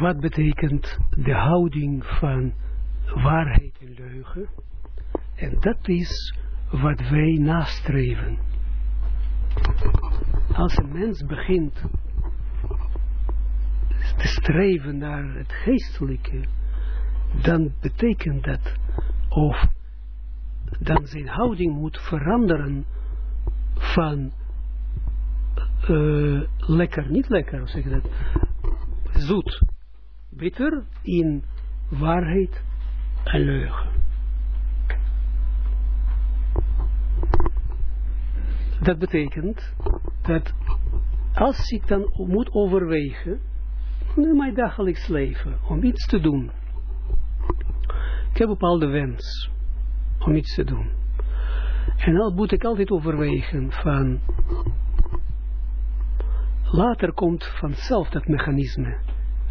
wat betekent de houding van waarheid en leugen. En dat is wat wij nastreven. Als een mens begint te streven naar het geestelijke, dan betekent dat, of dan zijn houding moet veranderen van uh, lekker, niet lekker, zeg dat, zoet, bitter in waarheid en leugen. Dat betekent dat als ik dan moet overwegen in mijn dagelijks leven om iets te doen. Ik heb bepaalde wens om iets te doen. En dan moet ik altijd overwegen van later komt vanzelf dat mechanisme,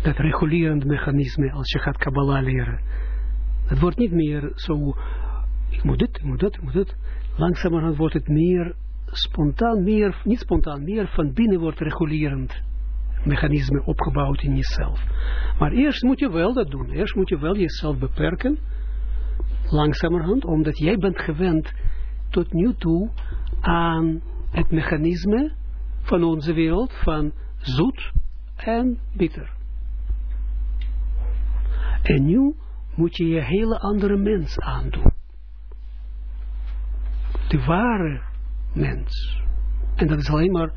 dat regulerend mechanisme als je gaat Kabbalah leren. Het wordt niet meer zo, ik moet dit, ik moet dat, ik moet dat. Langzamerhand wordt het meer spontaan, meer, niet spontaan, meer van binnen wordt regulerend mechanisme opgebouwd in jezelf. Maar eerst moet je wel dat doen. Eerst moet je wel jezelf beperken, langzamerhand, omdat jij bent gewend tot nu toe aan het mechanisme van onze wereld, van zoet en bitter. En nu moet je je hele andere mens aandoen. De ware mens. En dat is alleen maar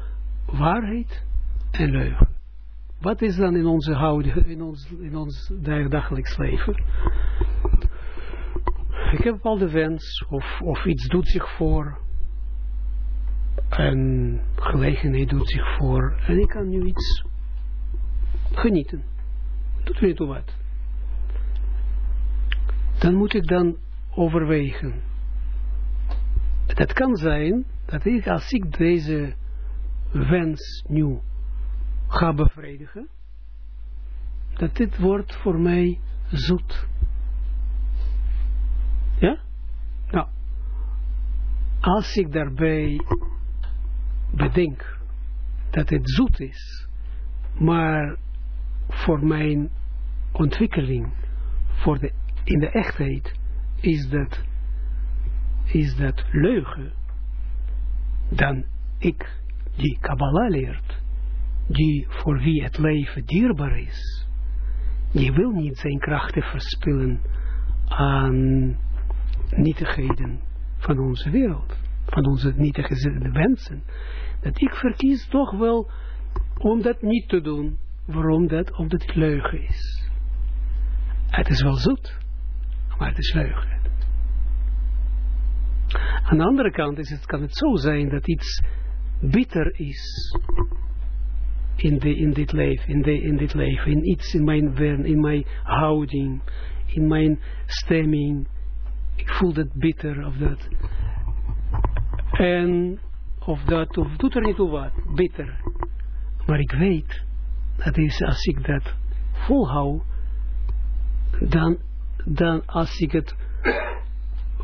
waarheid en leugen. Wat is dan in onze houding, in ons, in ons dagelijks leven? Ik heb al de wens, of, of iets doet zich voor, een gelegenheid doet zich voor, en ik kan nu iets genieten. Doet er niet toe wat. Dan moet ik dan overwegen. Dat kan zijn, dat ik, als ik deze wens nu ga bevredigen, dat dit wordt voor mij zoet. Ja? Nou, als ik daarbij bedenk dat het zoet is, maar voor mijn ontwikkeling, voor de, in de echtheid, is dat, is dat leugen, dan ik die Kabbalah leert, die voor wie het leven dierbaar is, die wil niet zijn krachten verspillen aan nietigheden van onze wereld, van onze nietige wensen. Dat ik verkies toch wel om dat niet te doen. Waarom dat? Omdat het leugen is. Het is wel zoet, maar het is leugen. Aan de andere kant is het, kan het zo zijn dat iets bitter is in, de, in dit leven, in, de, in dit leven, in iets in mijn, in mijn houding, in mijn stemming. Ik voel dat bitter of dat. En of dat, of doet er niet toe wat, bitter. Maar ik weet, dat is als ik dat volhoud, dan, dan als ik het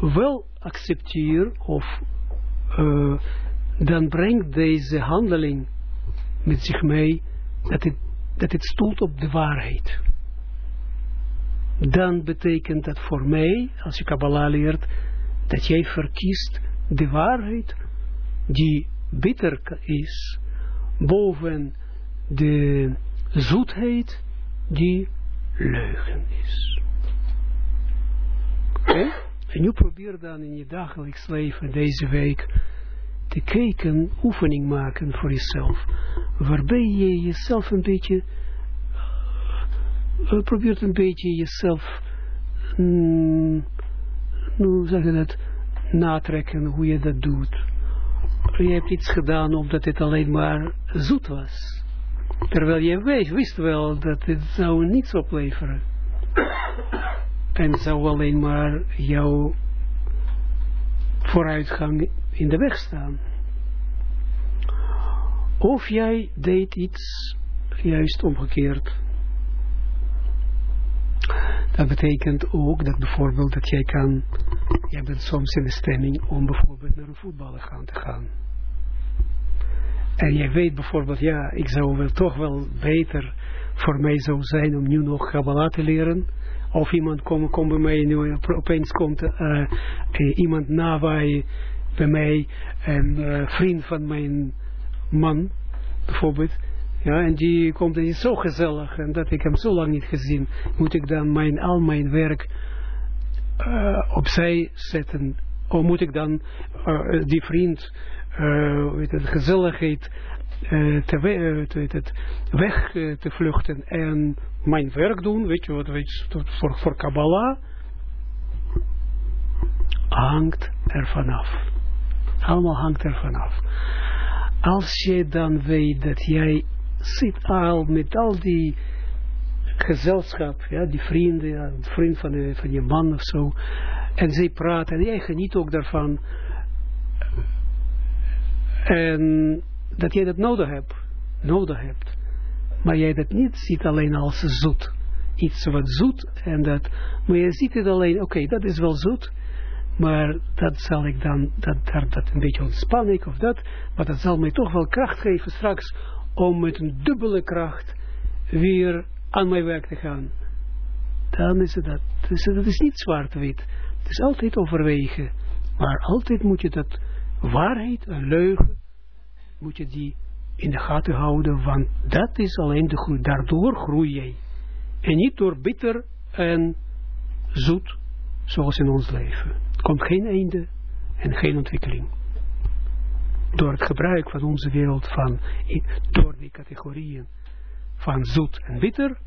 wel accepteer, of uh, dan brengt deze handeling met zich mee dat het, dat het stoelt op de waarheid. Dan betekent dat voor mij, als je Kabbalah leert, dat jij verkiest de waarheid die bitter is, boven de zoetheid die leugen is. En nu probeer dan in je dagelijks leven deze week te kijken, oefening maken voor jezelf. Waarbij je jezelf een beetje, uh, probeert een beetje jezelf, mm, hoe zeg je dat, natrekken hoe je dat doet. Je hebt iets gedaan omdat het alleen maar zoet was. Terwijl je wist, wist wel dat het zou niets opleveren. En zou alleen maar jouw vooruitgang in de weg staan. Of jij deed iets juist omgekeerd. Dat betekent ook dat bijvoorbeeld dat jij kan, jij bent soms in de stemming om bijvoorbeeld naar een voetballer gaan te gaan. En jij weet bijvoorbeeld, ja, ik zou wel toch wel beter voor mij zou zijn om nu nog Kabbalah te leren. Of iemand komt kom bij mij, nu opeens komt uh, iemand nabij bij mij, een vriend van mijn man, bijvoorbeeld. Ja, en die komt en is zo gezellig. En dat ik hem zo lang niet gezien. Moet ik dan mijn, al mijn werk opzij zetten. Of moet ik dan die vriend, weet het, gezelligheid te, we, te, het, weg te vluchten en mijn werk doen, weet je wat, weet voor, voor Kabbalah, hangt er vanaf. Allemaal hangt er vanaf. Als je dan weet dat jij zit al met al die gezelschap, ja, die vrienden, ja, vriend van, de, van je man of zo, en zij praten, en jij geniet ook daarvan, en dat jij dat nodig hebt, nodig hebt, maar jij dat niet ziet alleen als zoet, iets wat zoet, en dat, maar je ziet het alleen, oké, dat is wel zoet, maar dat zal ik dan, dat, dat, een beetje ontspan ik of dat, maar dat zal mij toch wel kracht geven straks om met een dubbele kracht weer aan mijn werk te gaan. Dan is het dat. Dus dat is niet zwart-wit. Het is altijd overwegen. Maar altijd moet je dat waarheid en leugen, moet je die in de gaten houden, want dat is alleen de groei. Daardoor groei jij. En niet door bitter en zoet, zoals in ons leven. Er komt geen einde en geen ontwikkeling door het gebruik van onze wereld, van, door die categorieën van zoet en bitter,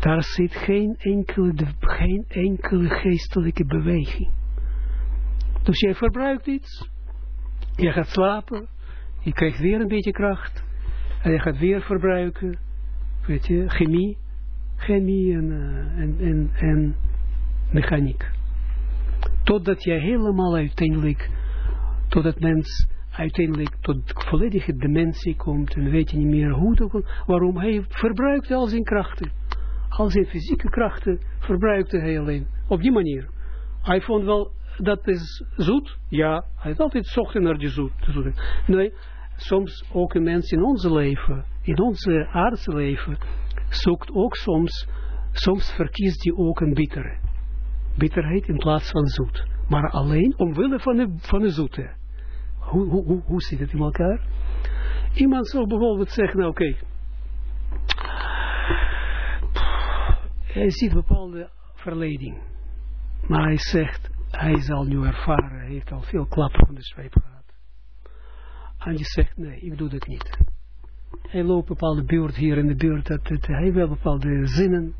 daar zit geen enkele, geen enkele geestelijke beweging. Dus jij verbruikt iets, je gaat slapen, je krijgt weer een beetje kracht, en je gaat weer verbruiken, weet je, chemie, chemie en, uh, en, en, en mechaniek. Totdat jij helemaal uiteindelijk totdat mens uiteindelijk tot volledige dementie komt en weet je niet meer hoe, waarom hij verbruikt al zijn krachten. Al zijn fysieke krachten verbruikte hij alleen. Op die manier. Hij vond wel, dat is zoet. Ja, hij heeft altijd zocht naar die zoet. Nee, soms ook een mens in ons leven, in onze aardse leven, zoekt ook soms, soms verkiest hij ook een bittere. Bitterheid in plaats van zoet maar alleen omwille van de, van de zoete. Hoe, hoe, hoe, hoe zit het in elkaar? Iemand zou bijvoorbeeld zeggen, nou oké, hij ziet bepaalde verleding, maar hij zegt, hij zal nu ervaren, hij heeft al veel klappen van de zweep gehad. En je zegt, nee, ik doe dat niet. Hij loopt bepaalde buurt hier in de buurt, dat, dat, hij wil bepaalde zinnen,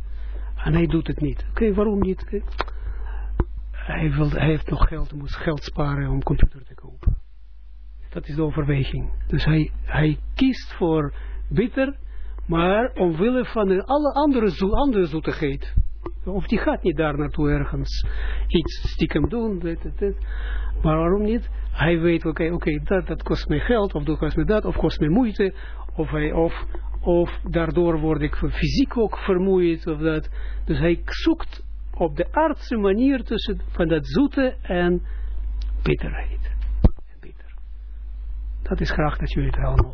en hij doet het niet. Oké, waarom niet? hij, wil, hij heeft nog geld, hij moet geld sparen om computer te kopen. Dat is de overweging. Dus hij, hij kiest voor bitter, maar omwille van alle andere, zo, andere zoetigheid. Of die gaat niet daar naartoe ergens iets stiekem doen, Maar waarom niet? Hij weet, oké, oké, dat, dat kost mij geld, of dat kost mij dat, of kost mij moeite, of, hij, of, of daardoor word ik fysiek ook vermoeid, of dat. Dus hij zoekt op de aardse manier tussen van dat zoete en bitterheid. Bitter. Dat is graag dat jullie het allemaal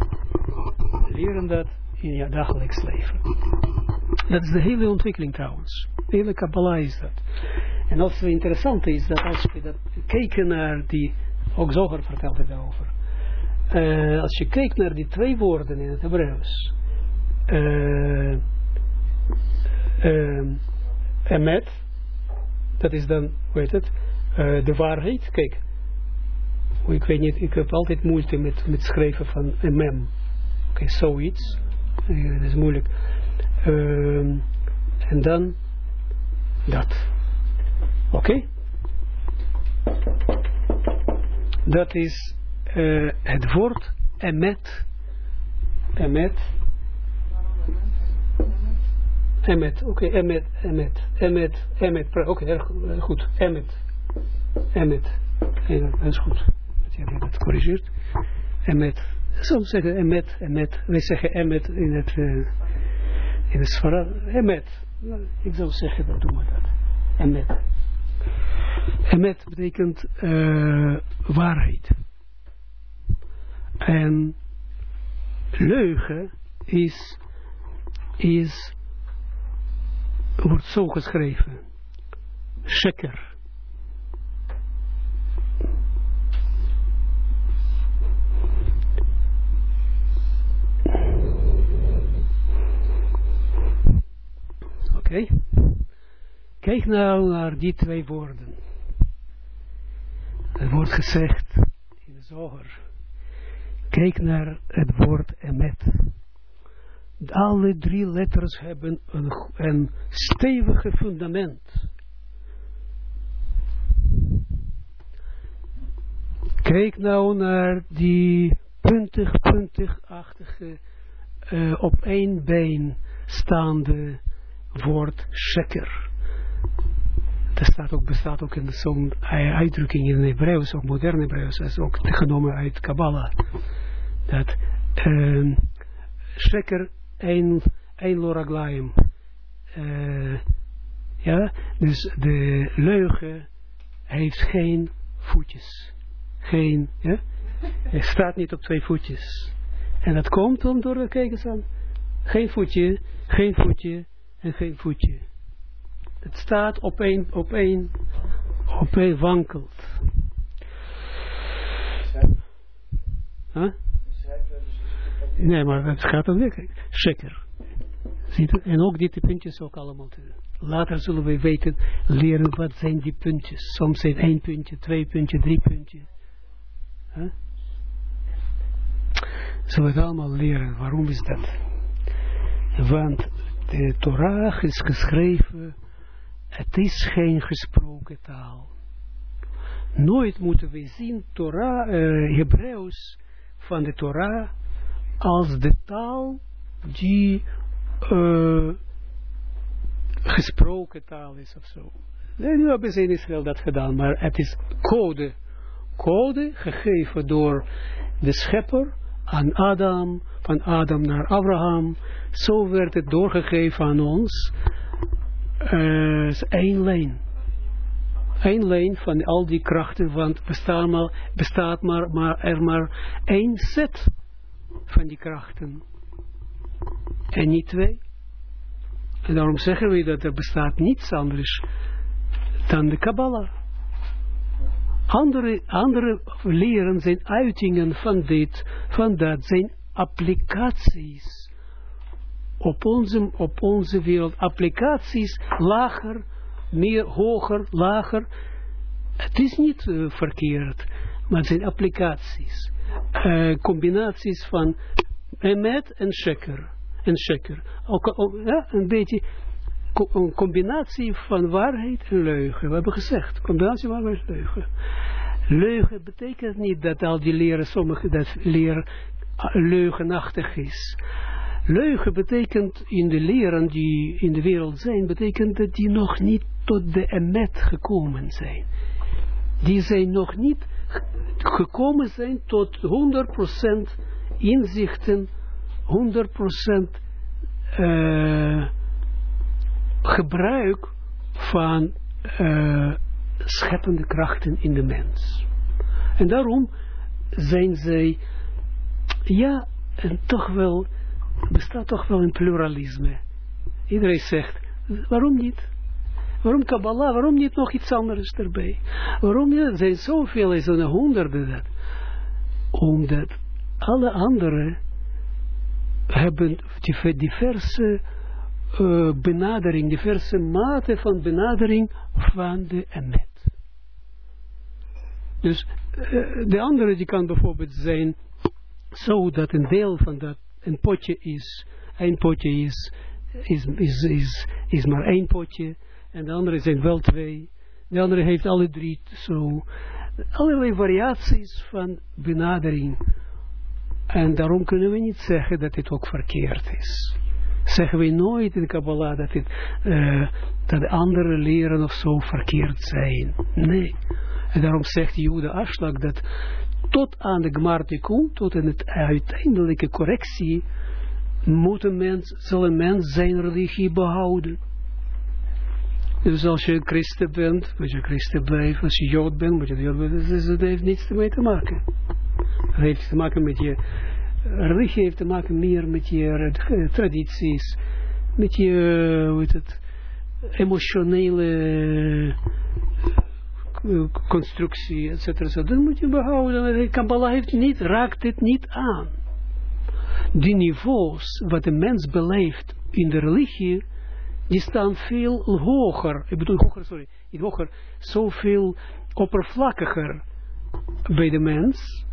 leren dat in je dagelijks leven. Dat is de hele ontwikkeling trouwens. De hele Kabbalah is dat. En als het interessant is, dat als we dat naar die, ook Zoger vertelt het over. Uh, als je kijkt naar die twee woorden in het Hebreeuws. Uh, emet dat is dan, hoe heet het, de waarheid. Kijk, ik weet niet, ik heb altijd moeite met, met schrijven van mem. Oké, okay, zoiets. Dat is moeilijk. Uh, en dan dat. Oké? Dat is uh, het woord emet. Emet Emmet, oké, okay, Emmet, Emmet, Emmet, Emmet, oké, okay, erg goed, Emmet, Emmet, dat is goed, dat je dat corrigeert, Emmet, soms zeggen Emmet, Emmet, wij zeggen Emmet in het, uh, in Svara, Emmet, ik zou zeggen, dat doen we dat, Emmet. Emmet betekent uh, waarheid. En leugen is is, wordt zo geschreven. Sheker. Kijk nou naar die twee woorden. Het wordt gezegd in de zoger. Kijk naar het woord emet. Alle drie letters hebben een, stevige fundament. Kijk nou naar die puntig, puntig-achtige, uh, op één been staande woord sheker. Dat staat ook, bestaat ook in zo'n uitdrukking in Hebreeuws, ook moderne Hebreeuws, is ook genomen uit Kabbalah. Dat uh, sheker een, een loraglaim. Uh, ja, dus de leugen heeft geen voetjes. Geen, hij staat niet op twee voetjes. En dat komt dan door, kijk eens aan, geen voetje, geen voetje, en geen voetje. Het staat op een, op een wankelt. Huh? Nee, maar het gaat om weer. Zeker. Ziet? En ook die puntjes ook allemaal. Te, later zullen we weten, leren wat zijn die puntjes. Soms zijn één puntje, twee puntje, drie puntje. Zullen we het allemaal leren. Waarom is dat? Want de Torah is geschreven, het is geen gesproken taal. Nooit moeten we zien Torah, uh, Hebreeuws van de Torah als de taal die uh, gesproken taal is of zo. Nee, nu hebben ze in Israël dat gedaan, maar het is code. Code gegeven door de schepper aan Adam, van Adam naar Abraham. Zo werd het doorgegeven aan ons. Uh, één lijn. Eén lijn van al die krachten, want bestaat maar, bestaat maar, maar er maar één set van die krachten. En niet twee. En daarom zeggen we dat er bestaat niets anders dan de Kabbalah. Andere, andere leren zijn uitingen van dit, van dat, zijn applicaties op onze, op onze wereld. Applicaties lager, meer, hoger, lager. Het is niet uh, verkeerd, maar het zijn applicaties. Uh, combinaties van emet en sheker. En sheker. Ook, ook, ja, een beetje een combinatie van waarheid en leugen. We hebben gezegd, combinatie van waarheid en leugen. Leugen betekent niet dat al die leren, sommige dat leren leugenachtig is. Leugen betekent in de leren die in de wereld zijn, betekent dat die nog niet tot de emet gekomen zijn. Die zijn nog niet gekomen zijn tot 100% inzichten, 100% uh, gebruik van uh, scheppende krachten in de mens. En daarom zijn zij, ja, en toch wel, bestaat toch wel een pluralisme. Iedereen zegt, waarom niet? Waarom Kabbalah? Waarom niet nog iets anders erbij? Waarom niet? Er zijn zoveel, er zijn honderden dat. Omdat alle anderen hebben diverse uh, benadering, diverse mate van benadering van de emet. Dus uh, de andere die kan bijvoorbeeld zijn zo dat een deel van dat een potje is, een potje is, is, is, is, is maar één potje en de andere zijn wel twee. De andere heeft alle drie zo. Allerlei variaties van benadering. En daarom kunnen we niet zeggen dat dit ook verkeerd is zeggen we nooit in Kabbalah dat, het, uh, dat andere leren of zo verkeerd zijn. Nee. En daarom zegt Jude Aslak dat tot aan de Gmartikun, tot aan het uiteindelijke correctie, moet een mens, zal een mens zijn religie behouden. Dus als je een christen bent, moet je christen blijven. Als je jood bent, moet je jood blijven. Dat heeft niets te maken. Dat heeft te maken met je religie heeft te maken meer met je tradities, met je, hoe het, emotionele constructie, et cetera, moet je behouden. Kabbalah heeft niet, raakt het niet aan. Die niveaus, wat de mens beleeft in de religie, die staan veel hoger, ik bedoel hoger, sorry, niet hoger, zoveel oppervlakkiger bij de mens,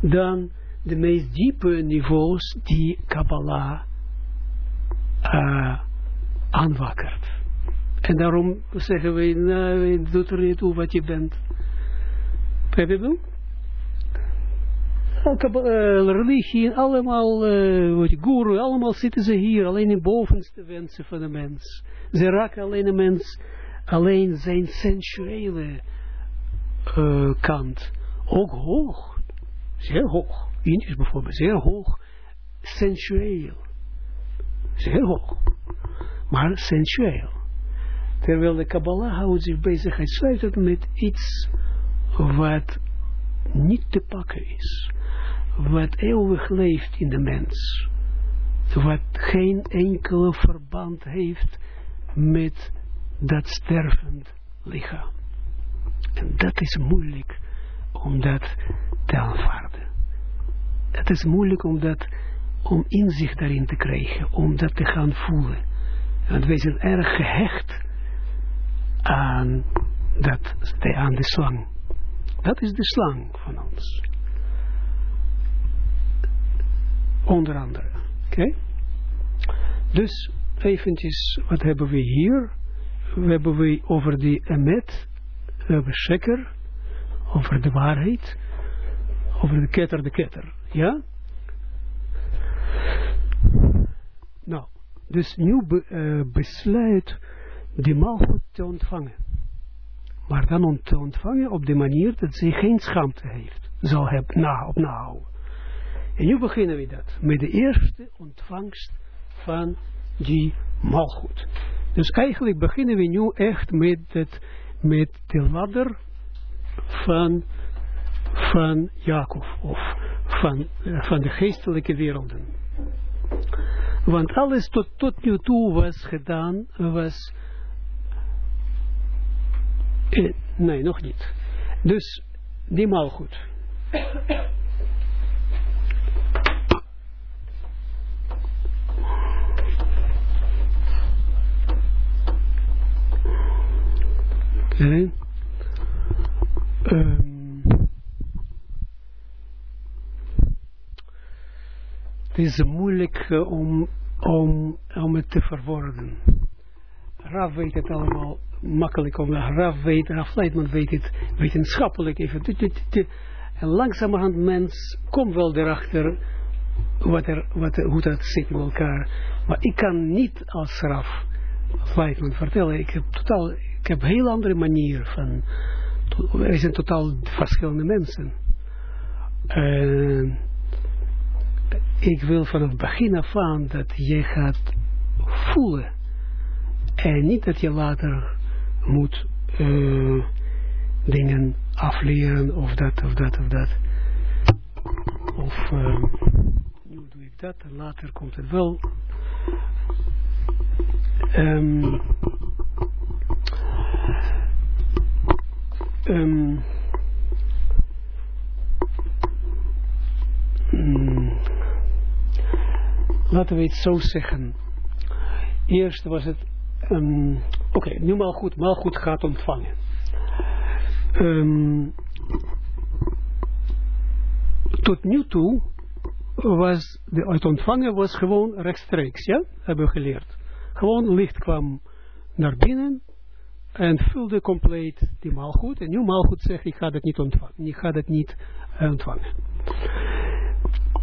dan de meest diepe niveaus die Kabbalah uh, aanwakkert. En daarom zeggen we, nou, het doet er niet toe wat je bent. Heb je het uh, religie, allemaal, uh, guru, allemaal zitten ze hier, alleen in bovenste wensen van de mens. Ze raken alleen de mens, alleen zijn sensuele uh, kant. Ook hoog, zeer hoog. Indisch bijvoorbeeld, zeer hoog, sensueel. Zeer hoog, maar sensueel. Terwijl de Kabbalah houdt zich bezig, met iets wat niet te pakken is wat eeuwig leeft in de mens. Wat geen enkele verband heeft met dat stervend lichaam. En dat is moeilijk om dat te aanvaarden. Het is moeilijk om dat, om inzicht daarin te krijgen, om dat te gaan voelen. Want wij zijn erg gehecht aan, dat, aan de slang. Dat is de slang van ons. Onder andere. Oké? Dus eventjes, wat hebben we hier? We hebben we over die emet, we hebben sheker, over de waarheid, over de ketter, de ketter. Ja? Nou, dus nu be, uh, besluit die malgoed te ontvangen. Maar dan te ontvangen op de manier dat ze geen schaamte heeft. Zal hebben, na, op nahouden. En nu beginnen we dat. Met de eerste ontvangst van die malgoed. Dus eigenlijk beginnen we nu echt met, het, met de ladder van, van Jacob. Of van, van de geestelijke werelden. Want alles tot, tot nu toe was gedaan, was... Eh, nee, nog niet. Dus die malgoed. Okay. Um, het is moeilijk uh, om, om, om het te verwoorden. Raf weet het allemaal makkelijk, om Raf weet, Raf Leitman weet het wetenschappelijk even. En langzamerhand mens komt wel erachter wat er, wat, hoe dat zit in elkaar. Maar ik kan niet als Raf Leitman vertellen, ik heb totaal ik heb een heel andere manier van, wij zijn totaal verschillende mensen. Uh, ik wil vanaf het begin af aan dat je gaat voelen. En niet dat je later moet uh, dingen afleren of dat of dat of dat. Of uh, nu doe ik dat en later komt het wel. Um, Um, laten we het zo zeggen. Eerst was het, um, oké, nu maar goed, maar goed gaat ontvangen. Um, tot nu toe was de, het ontvangen was gewoon rechtstreeks, ja, hebben we geleerd. Gewoon licht kwam naar binnen en vulde compleet die maalgoed. En nu maalgoed zegt, ik ga dat niet ontvangen. Ik ga dat niet uh, ontvangen.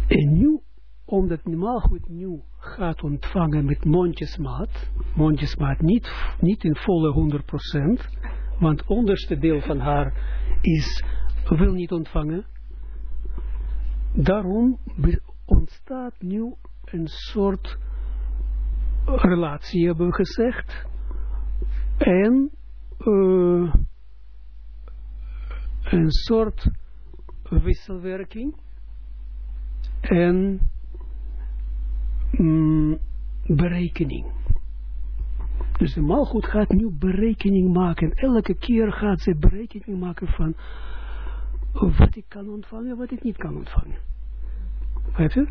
En nu, omdat maalgoed nu gaat ontvangen met mondjesmaat, mondjesmaat niet, niet in volle 100%, want het onderste deel van haar is, wil niet ontvangen. Daarom ontstaat nu een soort relatie, hebben we gezegd. En uh, een soort wisselwerking en mm, berekening. Dus de malgoed gaat nu berekening maken. Elke keer gaat ze berekening maken van wat ik kan ontvangen, wat ik niet kan ontvangen. Weet je?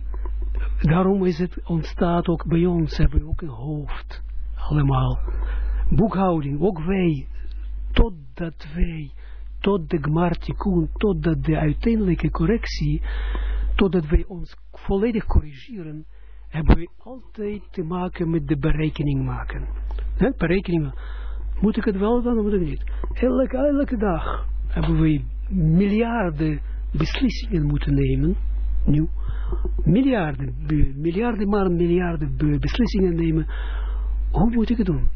Daarom is het ontstaat ook bij ons, hebben we ook een hoofd. Allemaal. Boekhouding, ook wij. Totdat wij, tot de gmartikun, totdat de uiteindelijke correctie, totdat wij ons volledig corrigeren, hebben we altijd te maken met de berekening maken. Berekeningen. Moet ik het wel doen of moet ik niet? Elke, elke dag hebben we miljarden beslissingen moeten nemen. Nu, miljarden, miljarden maar miljarden beslissingen nemen. Hoe moet ik het doen?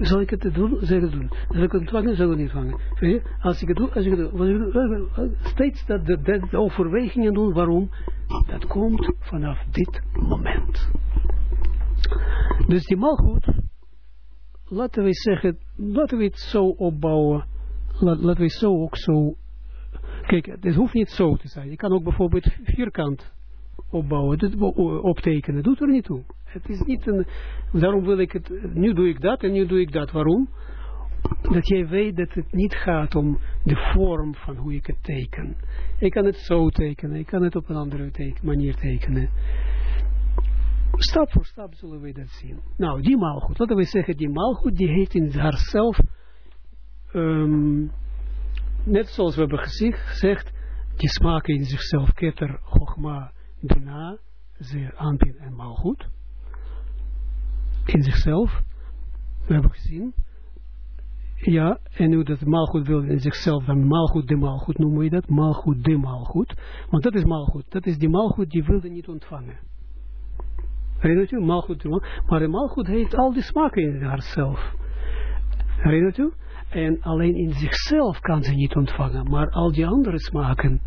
Zal ik het doen? Zal ik het doen? Zal ik het ontvangen? Zal ik het niet ontvangen? Als ik het doe, als ik het doe, steeds dat de, overwegingen doen. Waarom? Dat komt vanaf dit moment. Dus die malgoed, laten we zeggen, laten we het zo opbouwen. laten we zo ook zo. Kijk, het hoeft niet zo te zijn. Je kan ook bijvoorbeeld vierkant opbouwen, dit, optekenen. Doet er niet toe. Het is niet een, daarom wil ik het, nu doe ik dat en nu doe ik dat. Waarom? Dat jij weet dat het niet gaat om de vorm van hoe ik het teken. Ik kan het zo tekenen, ik kan het op een andere manier tekenen. Stap voor stap zullen we dat zien. Nou, die maalgoed, laten we zeggen, die maalgoed, die heeft in haarzelf, um, net zoals we hebben gezegd, die smaken in zichzelf ketter, chogma, daarna, zeer aanpin en maalgoed. In zichzelf, we hebben gezien, ja, en nu dat maalgoed wil in zichzelf, dan maalgoed de maalgoed noemen we dat, maalgoed de maalgoed, want dat is maalgoed, dat is die maalgoed die wilde niet ontvangen. Herinnert u? Maalgoed, maar de maalgoed heeft al die smaken in haarzelf. Herinnert u? En alleen in zichzelf kan ze niet ontvangen, maar al die andere smaken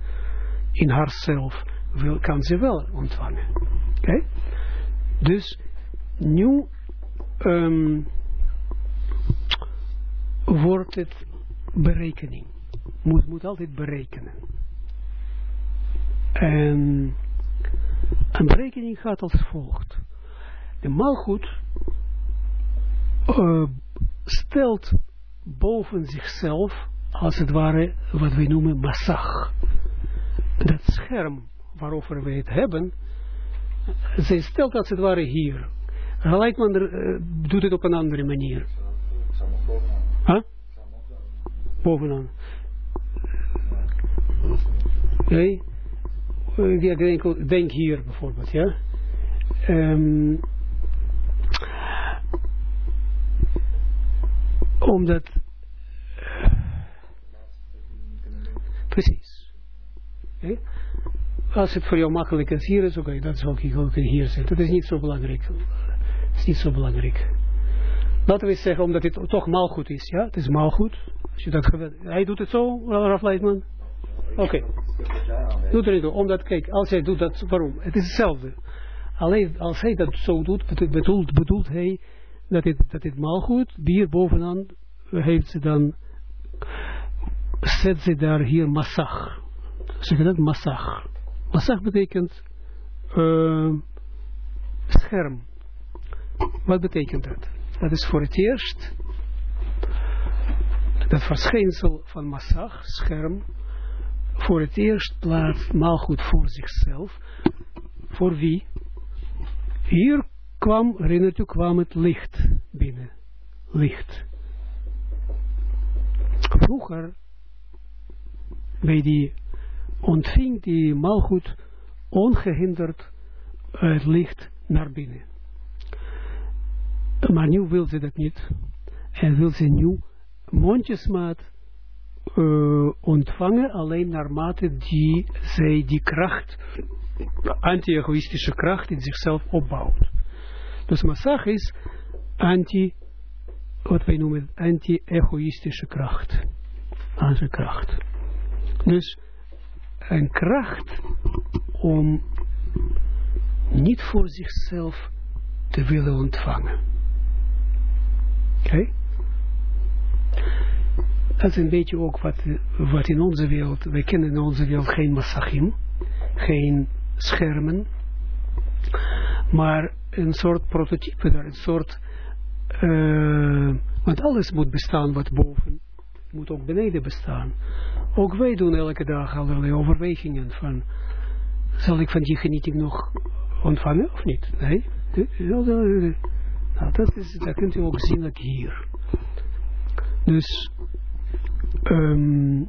in haarzelf wil, kan ze wel ontvangen. Oké? Dus nu um, wordt het berekening. Moet, moet altijd berekenen. En een berekening gaat als volgt. De malgoed uh, stelt boven zichzelf, als het ware, wat wij noemen massag. Dat scherm waarover we het hebben, zij stelt als het ware hier. Gelijkman uh, doet het op een andere manier. Huh? Bovenaan. Nee? Ik denk, denk hier bijvoorbeeld, ja. Um, omdat precies. Okay. Als het voor jou makkelijk is hier is, oké, okay, dat ik ook hier zetten. Dat is niet zo belangrijk. Dat is niet zo belangrijk. Laten we zeggen, omdat het toch maalgoed is, ja? Het is maalgoed. Als je dat Hij doet het zo, Raf Leitman? Oké. Okay. Doet er niet toe. Omdat, kijk, als hij doet dat, waarom? Het is hetzelfde. Alleen als hij dat zo doet, bedoelt, bedoelt hij dat het, dat het maalgoed, hier bovenaan, heeft ze dan, zet ze daar hier massag. Zeg je dat? Massag. Massag betekent uh, scherm. Wat betekent dat? Dat is voor het eerst dat verschijnsel van massag, scherm, voor het eerst plaatst maalgoed voor zichzelf. Voor wie? Hier kwam, herinnert u, kwam het licht binnen. Licht. Vroeger, bij die, ontving die maalgoed ongehinderd het licht naar binnen. Maar nu wil ze dat niet. En wil ze nu mondjesmaat uh, ontvangen, alleen naarmate die zij die kracht, anti-egoïstische kracht in zichzelf opbouwt. Dus massag is anti, wat wij noemen, anti-egoïstische kracht. Onze kracht. Dus een kracht om niet voor zichzelf te willen ontvangen. Okay? Dat is een beetje ook wat, wat in onze wereld, wij kennen in onze wereld geen massagim, geen schermen, maar een soort prototype daar, een soort, uh, want alles moet bestaan wat boven, moet ook beneden bestaan. Ook wij doen elke dag allerlei overwegingen van, zal ik van die genieting nog ontvangen of niet? Nee? Nou, dat, is, dat kunt u ook zien ook hier. Dus, um,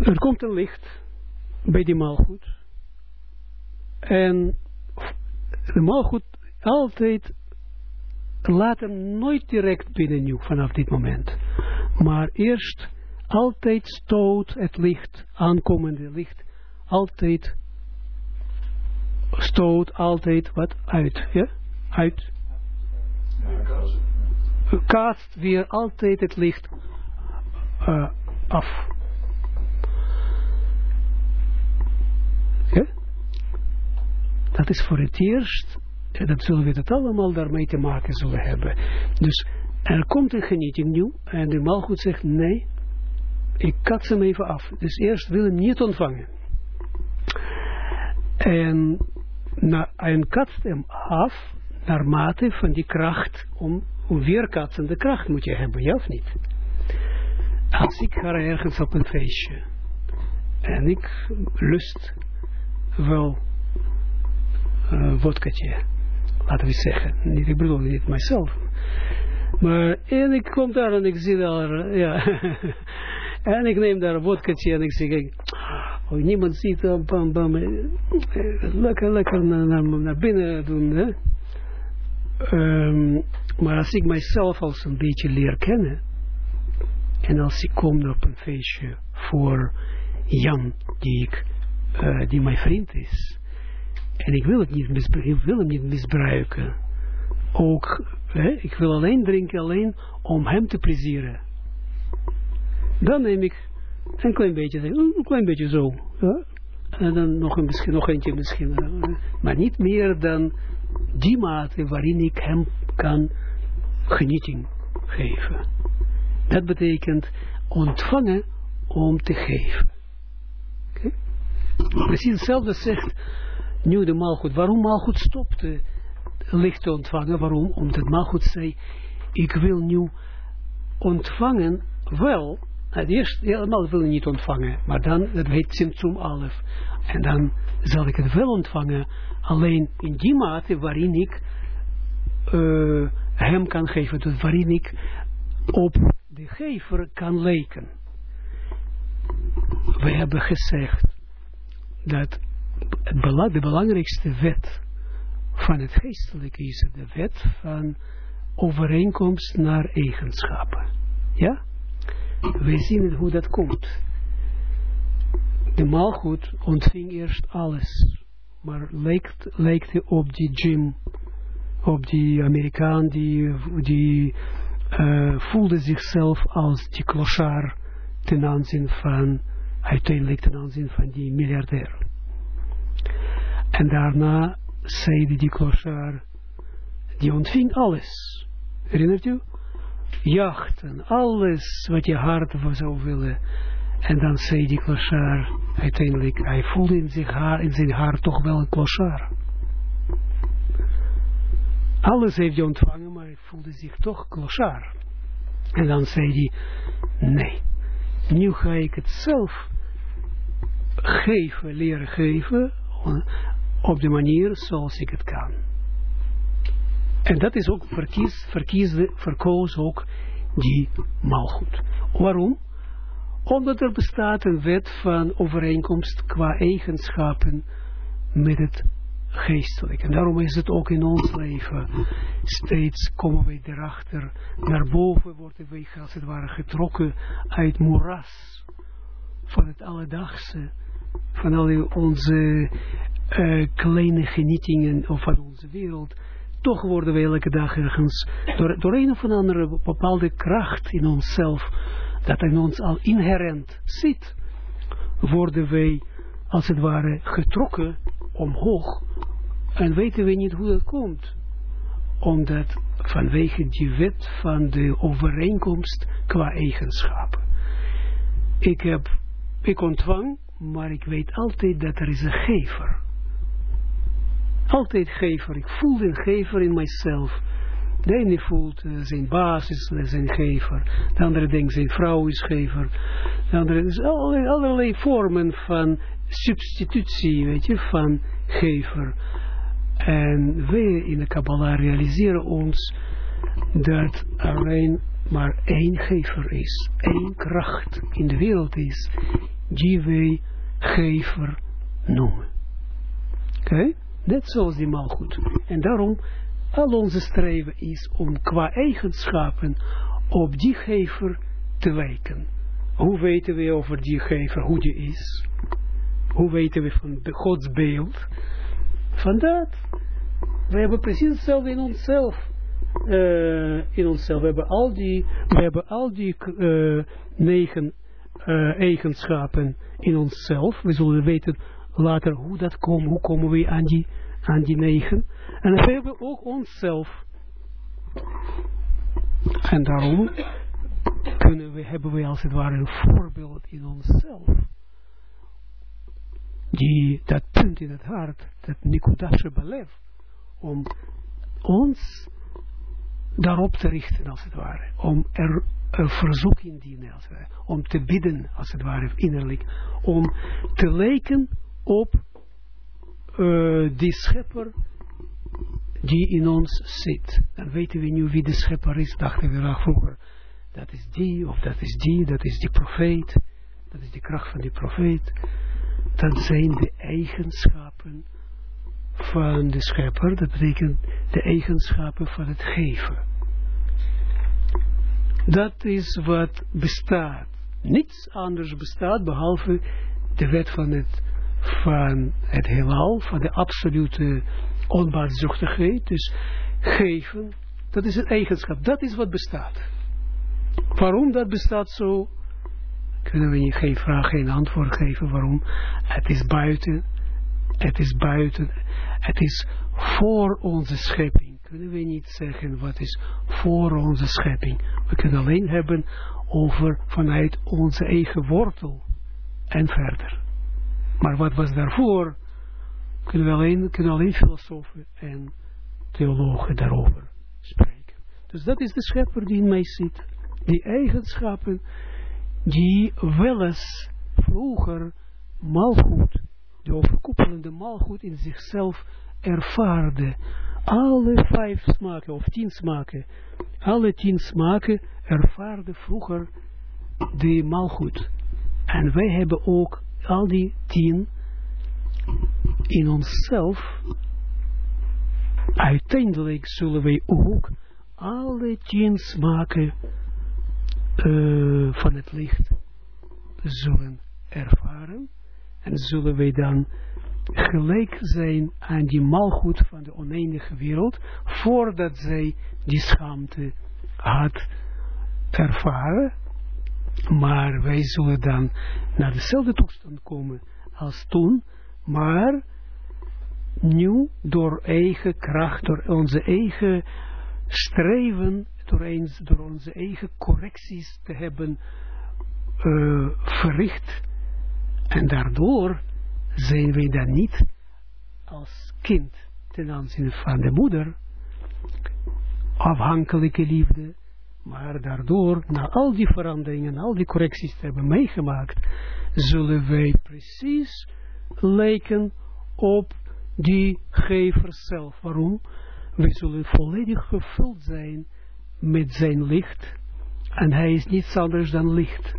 er komt een licht bij die maalgoed. En de maalgoed altijd laat hem nooit direct binnen nu vanaf dit moment. Maar eerst altijd stoot het licht, aankomende licht, altijd stoot altijd wat uit. Ja? Uit. Kaatst weer altijd het licht uh, af. Ja? Dat is voor het eerst, dat zullen we het allemaal daarmee te maken zullen hebben. Dus er komt een genieting nu en de malgoed zegt nee, ik kat hem even af. Dus eerst wil hem niet ontvangen. En, na, en katst hem af naarmate van die kracht, om, om weerkatsende kracht moet je hebben, ja of niet? Als ik ga ergens op een feestje en ik lust wel uh, vodkatje, laten we zeggen, niet, ik bedoel niet mijzelf, maar en ik kom daar en ik zie daar, ja, en ik neem daar een vodkatje en ik zeg, oh, niemand ziet, uh, bam, bam, lekker, lekker naar, naar, binnen doen, hè. Um, maar als ik mijzelf als een beetje leer kennen, en als ik kom op een feestje voor Jan, die, ik, uh, die mijn vriend is, en ik wil, het niet ik wil hem niet misbruiken, ook, hè, ik wil alleen drinken, alleen om hem te plezieren. Dan neem ik een klein beetje, een klein beetje zo, en dan nog, een, misschien, nog eentje misschien, maar niet meer dan die mate waarin ik hem kan genieting geven. Dat betekent ontvangen om te geven. Okay? Precies hetzelfde zegt nu de maalgoed. Waarom maalgoed stopte licht te ontvangen? Waarom? Omdat maalgoed zei, ik wil nu ontvangen wel, het eerst helemaal wil niet ontvangen, maar dan, dat heet symptoom alef. En dan zal ik het wel ontvangen, alleen in die mate waarin ik uh, hem kan geven, dus waarin ik op de gever kan lijken. We hebben gezegd dat de belangrijkste wet van het geestelijke is de wet van overeenkomst naar eigenschappen. Ja? We zien hoe dat komt. De maalgoed ontving eerst alles, maar lijkt, lijkt op die Jim, op die Amerikaan die, die uh, voelde zichzelf als die klochar ten aanzien van, uiteindelijk ten aanzien van die miljardair. En daarna zei die klochar, die ontving alles. Herinnert u? Jachten, alles wat je hart zou willen. En dan zei die klochar, uiteindelijk, hij voelde in, zich haar, in zijn hart toch wel een. Alles heeft hij ontvangen, maar hij voelde zich toch klochar. En dan zei hij, nee, nu ga ik het zelf geven, leren geven, op de manier zoals ik het kan. En dat is ook verkies, verkiesde, verkoos ook die maalgoed. Waarom? Omdat er bestaat een wet van overeenkomst qua eigenschappen met het geestelijk. En daarom is het ook in ons leven steeds komen wij erachter, naar boven worden wij als het ware getrokken uit moeras van het alledaagse, van al onze uh, kleine genietingen van onze wereld. Toch worden we elke dag ergens door, door een of andere bepaalde kracht in onszelf, dat in ons al inherent zit, worden wij als het ware getrokken omhoog en weten we niet hoe dat komt. Omdat vanwege die wet van de overeenkomst qua eigenschappen. Ik heb, ik ontvang, maar ik weet altijd dat er is een gever. Altijd gever. Ik voel een gever in mijzelf. De ene voelt uh, zijn basis, zijn gever. De andere denkt zijn vrouw is gever. De andere is allerlei, vormen van substitutie, weet je, van gever. En wij in de Kabbalah realiseren ons dat alleen maar één gever is, één kracht in de wereld is, die wij gever noemen. Oké? Net zoals die malgoed. En daarom, al onze streven is om qua eigenschappen op die gever te lijken. Hoe weten we over die gever, hoe die is? Hoe weten we van de godsbeeld? Van dat. We hebben precies hetzelfde in onszelf. Uh, in onszelf. We hebben al die, we hebben al die uh, negen uh, eigenschappen in onszelf. We zullen weten later hoe dat komt, hoe komen we aan die, aan die negen. En we hebben ook onszelf. En daarom kunnen we, hebben we als het ware een voorbeeld in onszelf. Die, dat punt in het hart, dat Nikodasje belef, om ons daarop te richten, als het ware. Om er een verzoek in dienen, als het ware. Om te bidden, als het ware, innerlijk. Om te lijken op uh, die schepper die in ons zit. Dan weten we nu wie de schepper is, dachten we graag vroeger. Dat is die, of dat is die, dat is die profeet. Dat is de kracht van die profeet. Dat zijn de eigenschappen van de schepper. Dat betekent de eigenschappen van het geven. Dat is wat bestaat. Niets anders bestaat behalve de wet van het, van het heelal, van de absolute onbaatzuchtigheid. Dus geven, dat is het eigenschap. Dat is wat bestaat. Waarom dat bestaat zo, kunnen we geen vraag, geen antwoord geven. Waarom? Het is buiten. Het is buiten. Het is voor onze schepping. Kunnen we niet zeggen wat is voor onze schepping. We kunnen alleen hebben over vanuit onze eigen wortel. En verder. Maar wat was daarvoor? Kunnen we alleen, filosofen en theologen daarover spreken. Dus dat is de schepper die in mij zit. Die eigenschappen die wel eens vroeger malgoed, de overkoepelende malgoed in zichzelf ervaarde. Alle vijf smaken, of tien smaken, alle tien smaken ervaarde vroeger de malgoed. En wij hebben ook al die tien in onszelf, uiteindelijk zullen wij ook alle tien smaken uh, van het licht zullen ervaren. En zullen wij dan gelijk zijn aan die malgoed van de oneindige wereld, voordat zij die schaamte had ervaren, maar wij zullen dan naar dezelfde toestand komen als toen, maar nu door eigen kracht, door onze eigen streven door, eens, door onze eigen correcties te hebben uh, verricht. En daardoor zijn wij dan niet als kind ten aanzien van de moeder afhankelijke liefde, maar daardoor, na al die veranderingen, al die correcties te hebben meegemaakt, zullen wij precies lijken op die gever zelf. Waarom? Wij zullen volledig gevuld zijn met zijn licht. En hij is niets anders dan licht.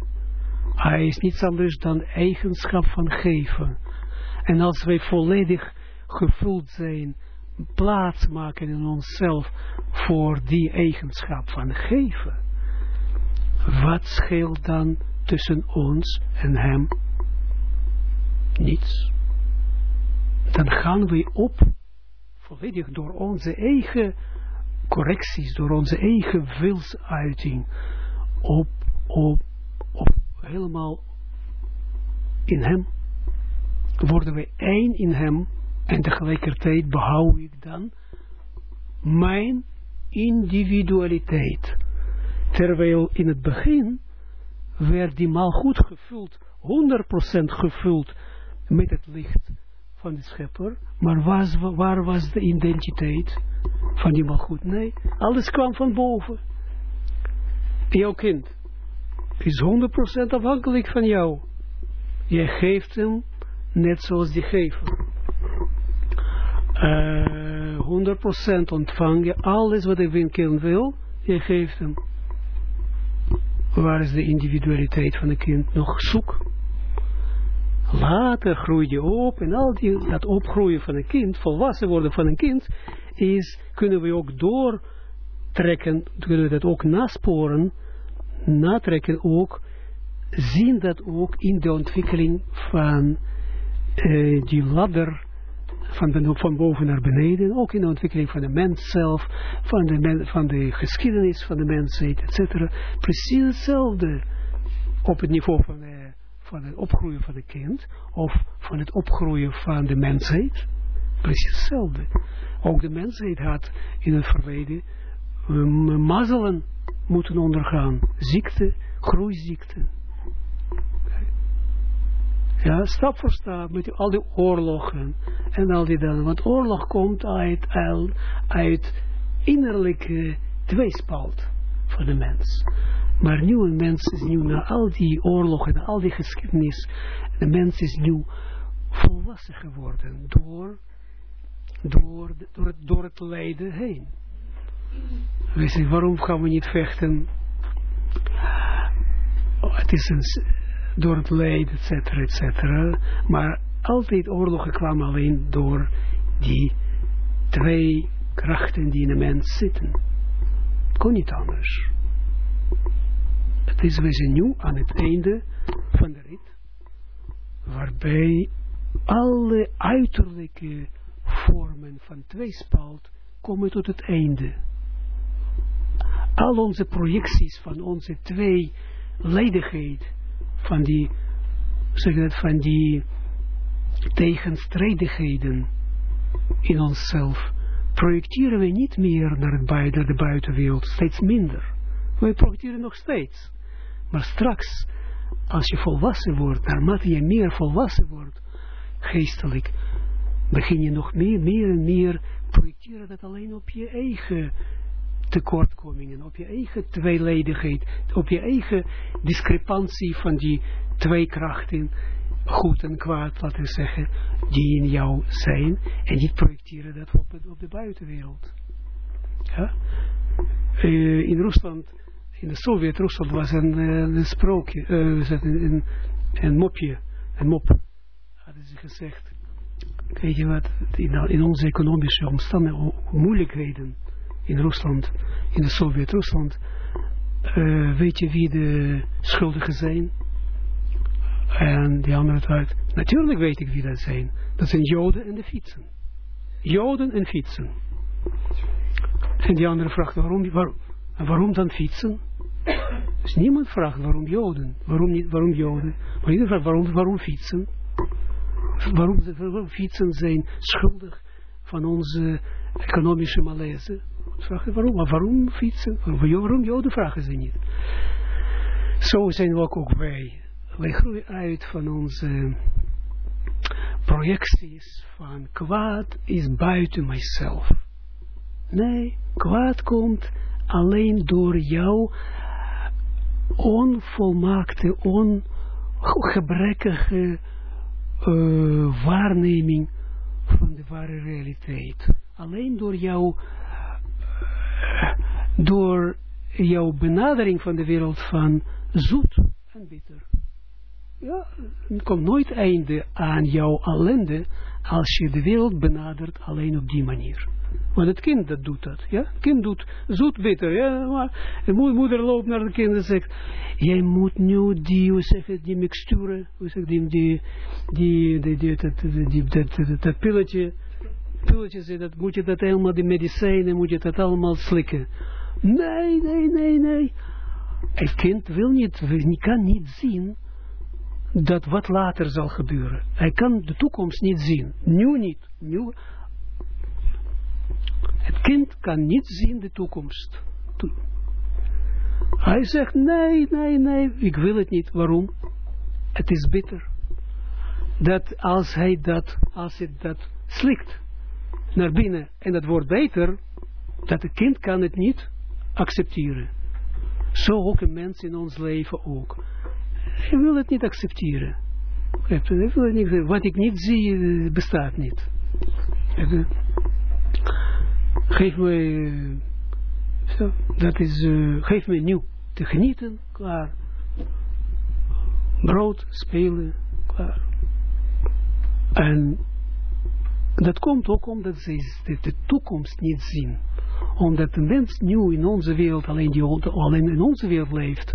Hij is niets anders dan eigenschap van geven. En als wij volledig gevuld zijn, plaats maken in onszelf voor die eigenschap van geven. Wat scheelt dan tussen ons en hem? Niets. Dan gaan we op, volledig door onze eigen correcties, door onze eigen wilsuiting op, op, op helemaal in hem, worden we één in hem en tegelijkertijd behoud ik dan mijn individualiteit. Terwijl in het begin werd die mal goed gevuld, 100% gevuld met het licht van de schepper, maar waar was de identiteit van die malgoed? Nee, alles kwam van boven. Jouw kind is 100% afhankelijk van jou. Jij geeft hem net zoals die geven. Uh, 100% ontvang je alles wat een kind wil, je geeft hem. Waar is de individualiteit van een kind nog zoek? Later groeit je op en al die, dat opgroeien van een kind, volwassen worden van een kind, is, kunnen we ook doortrekken, kunnen we dat ook nasporen, natrekken ook, zien dat ook in de ontwikkeling van uh, die ladder van, van boven naar beneden, ook in de ontwikkeling van de mens zelf, van de, van de geschiedenis van de mensheid, etc. Precies hetzelfde op het niveau van, van het opgroeien van het kind, of van het opgroeien van de mensheid. Precies hetzelfde. Ook de mensheid had in het verleden um, mazzelen moeten ondergaan. Ziekte, groeiziekte. Ja, stap voor stap, met al die oorlogen en al die dingen. Want oorlog komt uit, uit innerlijke tweespalt voor de mens. Maar nu een mens is nu na al die oorlogen, na al die geschiedenis, de mens is nu volwassen geworden door, door, door, het, door het lijden heen. We zeggen, waarom gaan we niet vechten? Oh, het is een, door het lijden, et cetera, et cetera. Maar altijd oorlogen kwamen alleen door die twee krachten die in de mens zitten. Kon niet anders. Het is, we zijn nu aan het einde van de rit, waarbij alle uiterlijke vormen van tweespalt komen tot het einde. Al onze projecties van onze twee ledigheid, van die, zeg dat, van die tegenstrijdigheden in onszelf, projecteren we niet meer naar, het naar de buitenwereld, steeds minder. We projecteren nog steeds. Maar straks, als je volwassen wordt, naarmate je meer volwassen wordt, geestelijk, begin je nog meer, meer en meer projecteren dat alleen op je eigen tekortkomingen, op je eigen tweeledigheid, op je eigen discrepantie van die twee krachten, goed en kwaad, laten we zeggen, die in jou zijn, en niet projecteren dat op, op de buitenwereld. Uh, in Rusland, in de Sovjet-Rusland was een, uh, een sprookje, uh, een, een, een mopje, een mop, hadden ze gezegd. Weet je wat, in, in onze economische omstandigheden, moeilijkheden, in Rusland, in de Sovjet-Rusland, uh, weet je wie de schuldigen zijn? En die andere uit, natuurlijk weet ik wie dat zijn. Dat zijn Joden en de fietsen. Joden en fietsen. En die andere vraagt, waarom, waarom, waarom dan fietsen? Dus niemand vraagt waarom Joden. Waarom niet, waarom Joden? Maar iedereen vraagt waarom, waarom fietsen? Waarom, waarom fietsen zijn schuldig van onze economische malaise? Vragen waarom? Maar waarom fietsen? Waarom Joden vragen ze niet? Zo zijn we ook, ook wij. Wij groeien uit van onze projecties van kwaad is buiten mijzelf. Nee, kwaad komt alleen door jouw onvolmaakte, ongebrekkige uh, waarneming van de ware realiteit. Alleen door jouw door jouw benadering van de wereld van zoet en bitter. Ja, er komt nooit einde aan jouw ellende als je de wereld benadert alleen op die manier. Want het kind dat doet dat, ja. Het kind doet zoet bitter, ja. Maar de moeder loopt naar de kind en zegt, jij moet nu die, hoe die mixturen, hoe zeg die, die, die, die, die, dat pilletje, pilletje, dat moet je dat helemaal, die medicijnen, moet je dat allemaal slikken. Nee, nee, nee, nee. Het kind wil niet, kan niet zien dat wat later zal gebeuren. Hij kan de toekomst niet zien. Nu niet. Nu. Het kind kan niet zien de toekomst. Hij zegt, nee, nee, nee, ik wil het niet. Waarom? Het is bitter. dat als hij dat, als het dat slikt naar binnen en dat wordt beter, dat het kind kan het niet accepteren. Zo ook een mens in ons leven ook. Hij wil het niet accepteren. Wat ik niet zie, eh, bestaat niet. Geef me, zo, dat is, uh, geef me nieuw te genieten, klaar. Brood, spelen, klaar. En dat komt ook omdat ze de, toekomst niet zien. Omdat de mens nu in onze wereld, alleen, die, in onze wereld leeft,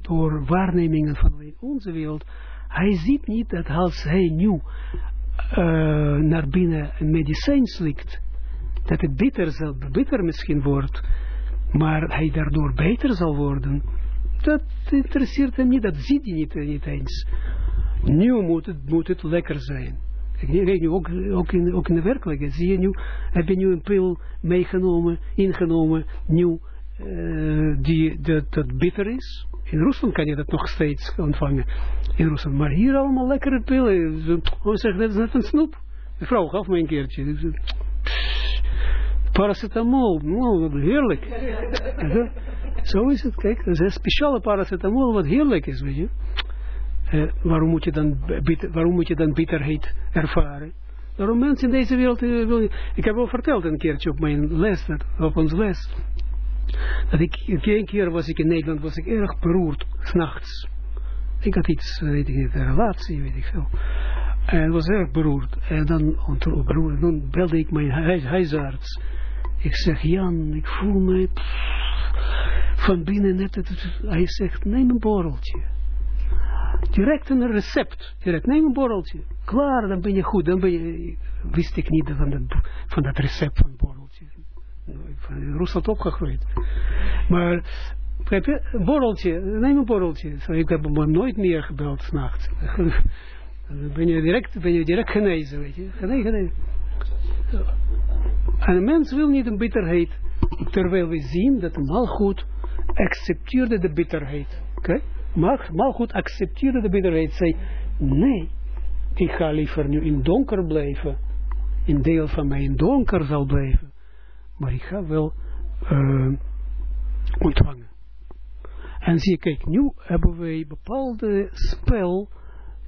door waarnemingen van onze wereld, hij ziet niet dat als hij nu uh, naar binnen een medicijn slikt, dat het bitter, zal, bitter misschien wordt, maar hij daardoor beter zal worden. Dat interesseert hem niet, dat ziet hij niet, niet eens. Nu moet het, moet het lekker zijn. Ik nu ook, ook, in, ook in de werkelijkheid. Zie je nu, heb je nu een pil meegenomen, ingenomen, nieuw, uh, die, dat, dat bitter is. In Rusland kan je dat nog steeds ontvangen. In Rusland. Maar hier allemaal lekkere pillen. Hoe zeg dat is net een snoep. De vrouw gaf me een keertje. Paracetamol, oh, heerlijk. Zo is het, kijk. Dat is een speciale paracetamol wat heerlijk is, weet je. Uh, waarom, moet je dan bitter, waarom moet je dan bitterheid ervaren? Waarom mensen in deze wereld... Uh, ik heb al verteld een keertje op mijn les, op onze les. Dat ik, een keer was ik in Nederland, was ik erg beroerd, s'nachts. Ik had iets, weet ik niet, een relatie, weet ik veel. En was erg beroerd. En dan, beroerd, dan belde ik mijn huisarts. Ik zeg, Jan, ik voel me van binnen net... Hij zegt, neem een borreltje. Direct een recept. Direct, neem een borreltje. Klaar, dan ben je goed. Dan ben je, wist ik niet van dat, van dat recept van borreltje. Van Rusland opgegroeid. Maar, heb je, borreltje, neem een borreltje. Ik heb hem nooit meer gebeld s'nachts. Dan ben je direct, ben je direct genezen, weet je. Genezen, genezen. En een mens wil niet een bitterheid, terwijl we zien dat Malchut accepteerde de bitterheid. Oké? Okay? Malchut accepteerde de bitterheid. Zei, nee, ik ga liever nu in donker blijven. Een deel van mij in donker zal blijven. Maar ik ga wel uh, ontvangen. En zie je, kijk, nu hebben wij bepaalde spel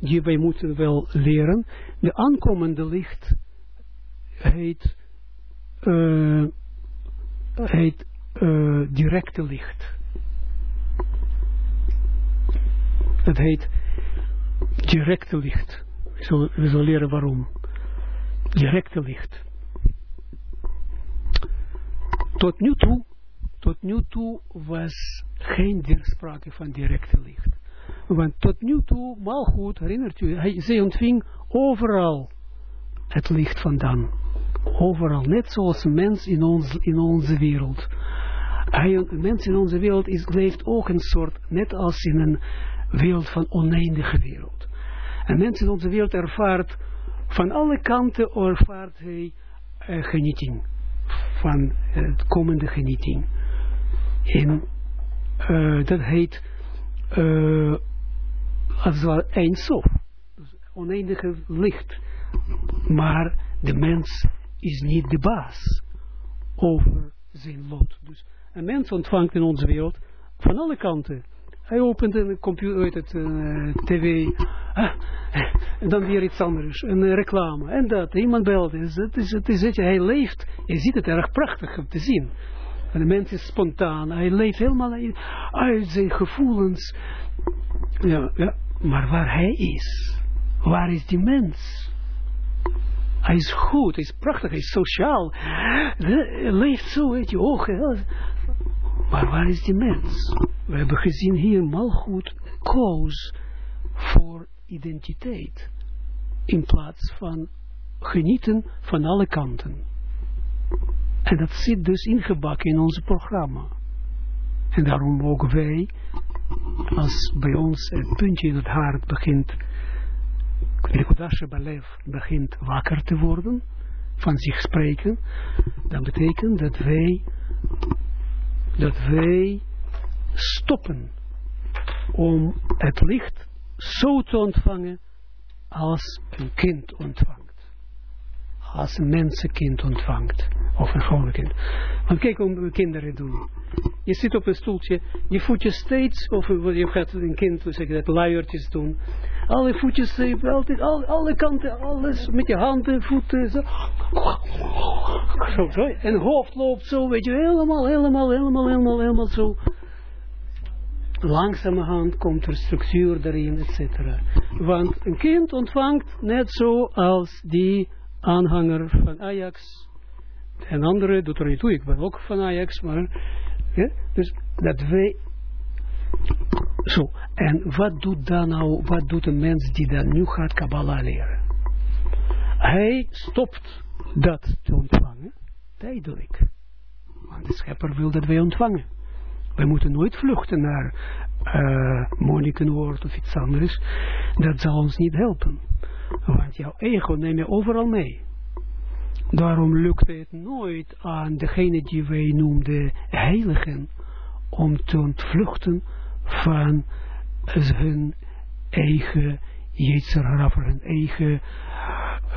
die wij moeten wel leren. De aankomende licht heet, uh, heet uh, directe licht. Het heet directe licht. We zullen, leren waarom. Directe licht. Tot nu toe, tot nu toe was geen sprake van directe licht. Want tot nu toe, mal goed, herinnert u, hij, zij ontving overal het licht vandaan. Overal, net zoals een mens in, ons, in onze wereld. Hij, mens in onze wereld is, leeft ook een soort, net als in een wereld van oneindige wereld. Een mens in onze wereld ervaart, van alle kanten ervaart hij uh, genieting. Van het komende genieting. En uh, dat heet uh, als ware eindsof. Dus oneindige licht. Maar de mens is niet de baas over zijn lot. Dus een mens ontvangt in onze wereld van alle kanten. Hij opent een computer, het, uh, tv, en dan weer iets anders, een reclame, en dat, iemand belt, het is, het is, het hij leeft, je ziet het erg prachtig om te zien. En de mens is spontaan, hij leeft helemaal uit zijn gevoelens. Ja, ja, maar waar hij is, waar is die mens? Hij is goed, hij is prachtig, hij is sociaal. Hij leeft zo, weet je, oog. Maar waar is die mens? We hebben gezien hier malgoed koos voor identiteit. In plaats van genieten van alle kanten. En dat zit dus ingebakken in ons programma. En daarom ook wij, als bij ons het puntje in het hart begint Nekudash Balev begint wakker te worden, van zich spreken, dan betekent dat wij, dat wij stoppen om het licht zo te ontvangen als een kind ontvangt. Als een mensenkind ontvangt. Of een gewone kind. Want kijk hoe kinderen doen. Je zit op een stoeltje, je voetjes steeds, of je gaat een kind, zeg dat, luiertjes doen. Alle voetjes, altijd, alle, alle kanten, alles met je handen, voeten, zo. Zo. En hoofd loopt zo, weet je, helemaal, helemaal, helemaal, helemaal, helemaal zo. Langzamerhand komt er structuur erin, et cetera. Want een kind ontvangt net zo als die aanhanger van Ajax. En andere doet er niet toe, ik ben ook van Ajax, maar... Dus dat wij... Zo, en wat doet dan nou, wat doet een mens die dan nu gaat Kabbalah leren? Hij stopt dat te ontvangen, tijdelijk. Want de schepper wil dat wij ontvangen. Wij moeten nooit vluchten naar uh, of iets anders. Dat zal ons niet helpen. Want jouw ego neem je overal mee. Daarom lukt het nooit aan degene die wij noemden heiligen om te ontvluchten van hun eigen Jeetzer, hun eigen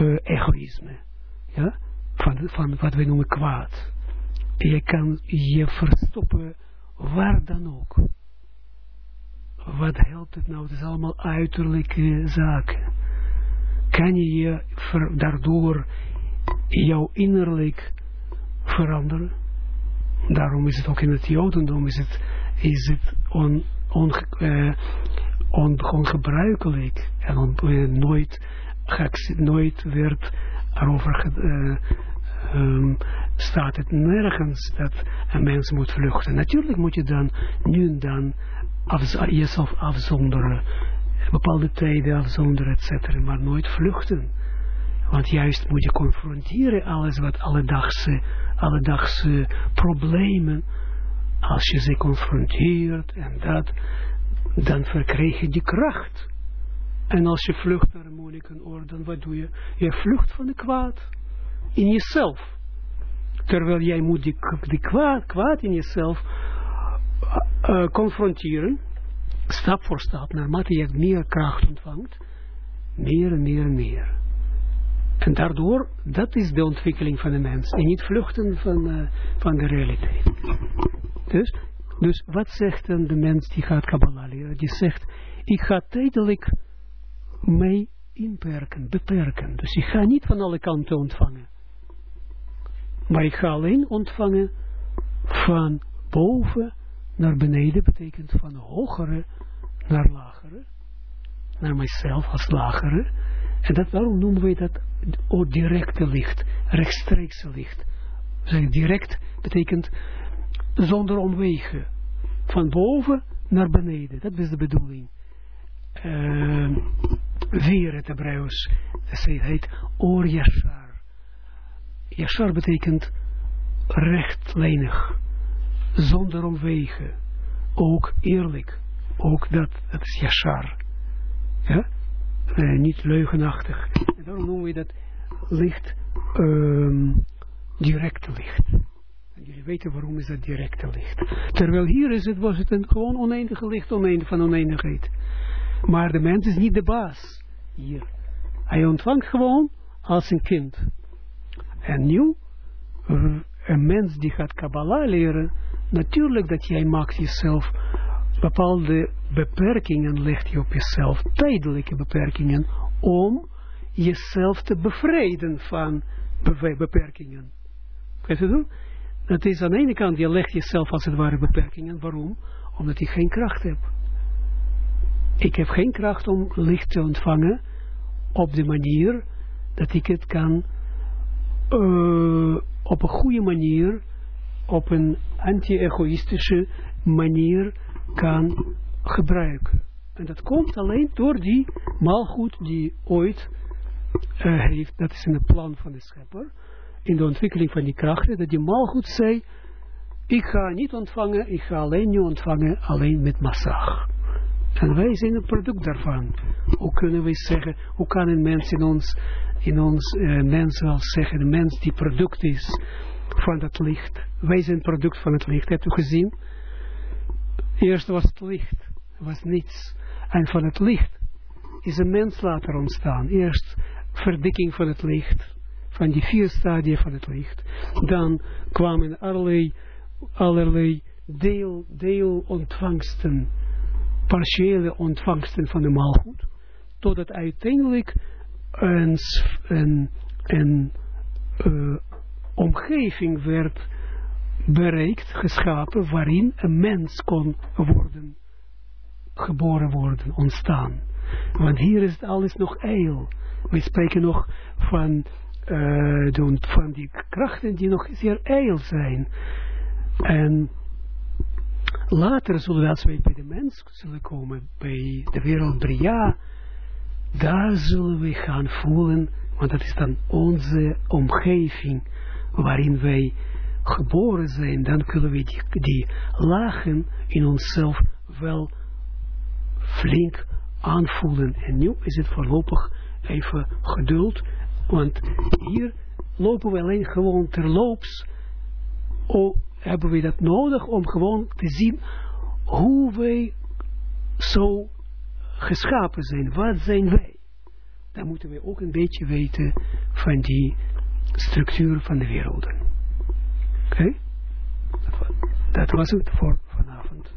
uh, egoïsme. Ja? Van, van wat wij noemen kwaad. Je kan je verstoppen waar dan ook. Wat helpt het nou? Het is allemaal uiterlijke zaken. Kan je je daardoor jouw innerlijk veranderen? Daarom is het ook in het Jodendom is het, is het on, on, uh, on, ongebruikelijk en on, uh, nooit, nooit werd erover uh, um, staat het nergens dat een mens moet vluchten. Natuurlijk moet je dan nu en dan af, jezelf afzonderen, bepaalde tijden afzonderen, etc. Maar nooit vluchten. Want juist moet je confronteren alles wat alledaagse, alledaagse problemen. Als je ze confronteert en dat, dan verkrijg je die kracht. En als je vlucht naar een monnikenoor, dan wat doe je? Je vlucht van de kwaad in jezelf. Terwijl jij moet die, kwaad, kwaad in jezelf uh, confronteren, stap voor stap, naarmate je meer kracht ontvangt, meer en meer en meer. En daardoor, dat is de ontwikkeling van de mens. En niet vluchten van, uh, van de realiteit. Dus, dus wat zegt dan de mens die gaat Kabbalah leren? Die zegt, ik ga tijdelijk mij inperken, beperken. Dus ik ga niet van alle kanten ontvangen. Maar ik ga alleen ontvangen van boven naar beneden, betekent van hogere naar lagere. Naar mijzelf als lagere. En dat, waarom noemen wij dat o directe licht, rechtstreekse licht. Zeg, direct betekent zonder omwegen. Van boven naar beneden, dat is de bedoeling. Uh, weer het Hebreeuws, heet Or. Yashar betekent rechtlijnig, zonder omwegen, ook eerlijk, ook dat, dat is Yashar. Ja? Uh, niet leugenachtig. En daarom noemen we dat licht um, directe licht. En jullie weten waarom is dat directe licht. Terwijl hier is het, was het een gewoon oneindige licht oneindig, van oneindigheid. Maar de mens is niet de baas hier. Hij ontvangt gewoon als een kind. En nu, een mens die gaat Kabbalah leren, natuurlijk dat jij maakt jezelf bepaalde beperkingen legt je op jezelf, tijdelijke beperkingen, om jezelf te bevrijden van beperkingen. Kan je doen? Dat is aan de ene kant, je legt jezelf als het ware beperkingen. Waarom? Omdat je geen kracht hebt. Ik heb geen kracht om licht te ontvangen op de manier dat ik het kan uh, op een goede manier, op een anti-egoïstische manier kan gebruiken. En dat komt alleen door die maalgoed die ooit uh, heeft, dat is in het plan van de schepper, in de ontwikkeling van die krachten, dat die maalgoed zei, ik ga niet ontvangen, ik ga alleen nu ontvangen, alleen met massag. En wij zijn een product daarvan. Hoe kunnen wij zeggen, hoe kan een mens in ons, in ons uh, mens wel zeggen, een mens die product is van dat licht. Wij zijn product van het licht, hebt u gezien? Eerst was het licht, was niets. En van het licht is een mens later ontstaan. Eerst verdikking van het licht, van die vier stadia van het licht. Dan kwamen allerlei, allerlei deel, deelontvangsten, partiële ontvangsten van de maalgoed, totdat uiteindelijk een, een, een uh, omgeving werd bereikt, geschapen, waarin een mens kon worden, geboren worden, ontstaan. Want hier is alles nog eil. We spreken nog van, uh, van die krachten die nog zeer eil zijn. En later zullen we, als wij bij de mens zullen komen, bij de wereld Bria, daar zullen we gaan voelen, want dat is dan onze omgeving, waarin wij geboren zijn, dan kunnen we die, lagen in onszelf wel flink aanvoelen. En nu is het voorlopig even geduld, want hier lopen we alleen gewoon terloops, oh, hebben we dat nodig om gewoon te zien hoe wij zo geschapen zijn. Wat zijn wij? Dan moeten we ook een beetje weten van die structuur van de werelden. Okay? That was it for vanavond.